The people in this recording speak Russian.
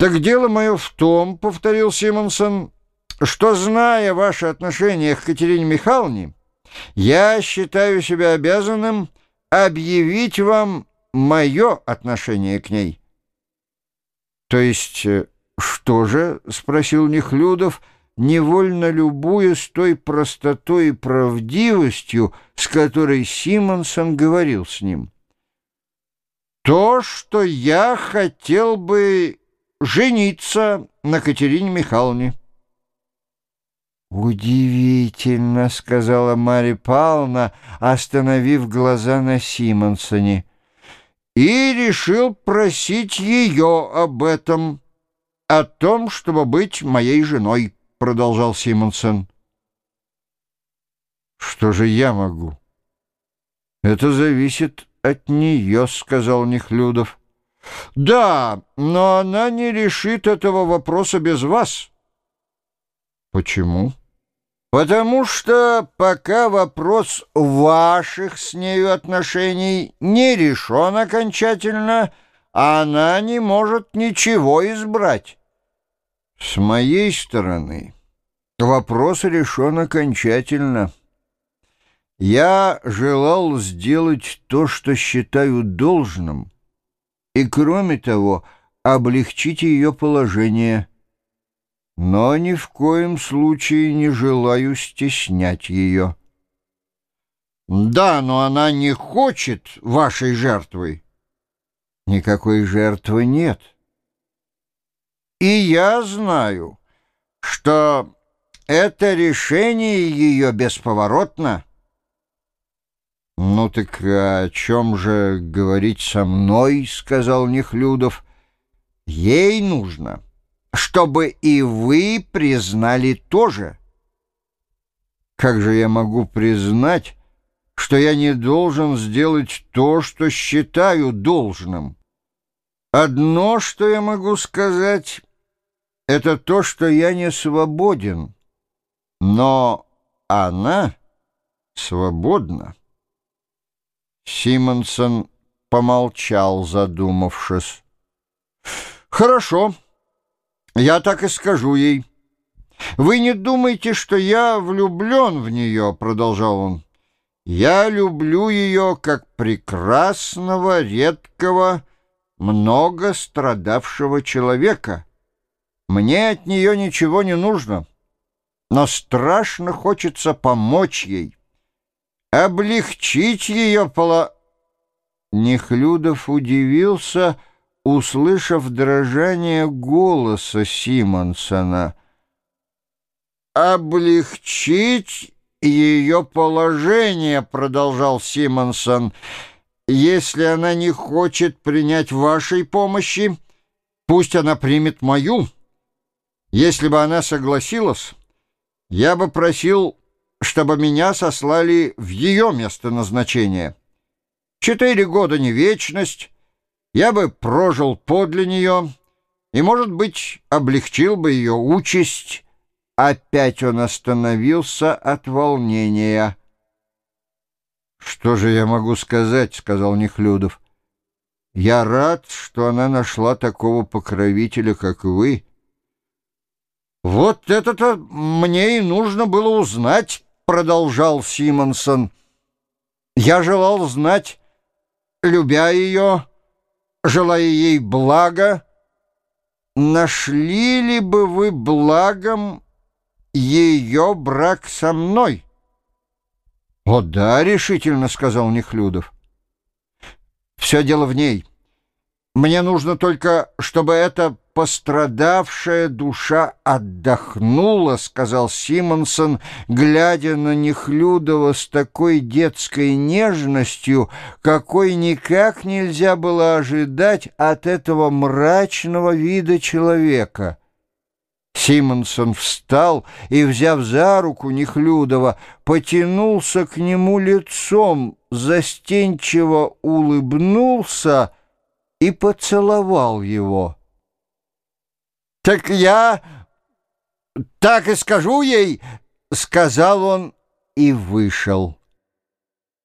«Так дело мое в том, — повторил Симонсон, — что, зная ваше отношение к Катерине Михайловне, я считаю себя обязанным объявить вам мое отношение к ней». «То есть э, что же?» — спросил Нехлюдов, невольно любуясь той простотой и правдивостью, с которой Симонсон говорил с ним. «То, что я хотел бы жениться на Катерине Михайловне». «Удивительно», — сказала Марья Павловна, остановив глаза на Симонсоне. «И решил просить ее об этом, о том, чтобы быть моей женой», — продолжал Симонсон. «Что же я могу?» «Это зависит от нее», — сказал Нехлюдов. «Да, но она не решит этого вопроса без вас». «Почему?» «Потому что пока вопрос ваших с нею отношений не решен окончательно, она не может ничего избрать». «С моей стороны вопрос решен окончательно». Я желал сделать то, что считаю должным, и, кроме того, облегчить ее положение, но ни в коем случае не желаю стеснять ее. Да, но она не хочет вашей жертвы. Никакой жертвы нет. И я знаю, что это решение ее бесповоротно — «Ну так о чем же говорить со мной?» — сказал Нехлюдов. «Ей нужно, чтобы и вы признали тоже». «Как же я могу признать, что я не должен сделать то, что считаю должным?» «Одно, что я могу сказать, это то, что я не свободен, но она свободна». Симонсон помолчал, задумавшись. «Хорошо, я так и скажу ей. Вы не думайте, что я влюблен в нее», — продолжал он. «Я люблю ее как прекрасного, редкого, много страдавшего человека. Мне от нее ничего не нужно, но страшно хочется помочь ей» облегчить ее поло... Нехлюдов удивился, услышав дрожание голоса Симонсона. «Облегчить ее положение», — продолжал Симонсон, — «если она не хочет принять вашей помощи, пусть она примет мою. Если бы она согласилась, я бы просил чтобы меня сослали в ее место назначения. Четыре года не вечность, я бы прожил подле нее и, может быть, облегчил бы ее участь. Опять он остановился от волнения. «Что же я могу сказать?» — сказал Нехлюдов. «Я рад, что она нашла такого покровителя, как вы». «Вот это-то мне и нужно было узнать» продолжал Симонсон. «Я желал знать, любя ее, желая ей блага, нашли ли бы вы благом ее брак со мной?» «О да, решительно», — сказал Нехлюдов. «Все дело в ней. Мне нужно только, чтобы эта пострадавшая душа отдохнула, — сказал Симонсон, глядя на Нехлюдова с такой детской нежностью, какой никак нельзя было ожидать от этого мрачного вида человека. Симонсон встал и, взяв за руку Нехлюдова, потянулся к нему лицом, застенчиво улыбнулся — и поцеловал его. «Так я так и скажу ей», — сказал он и вышел.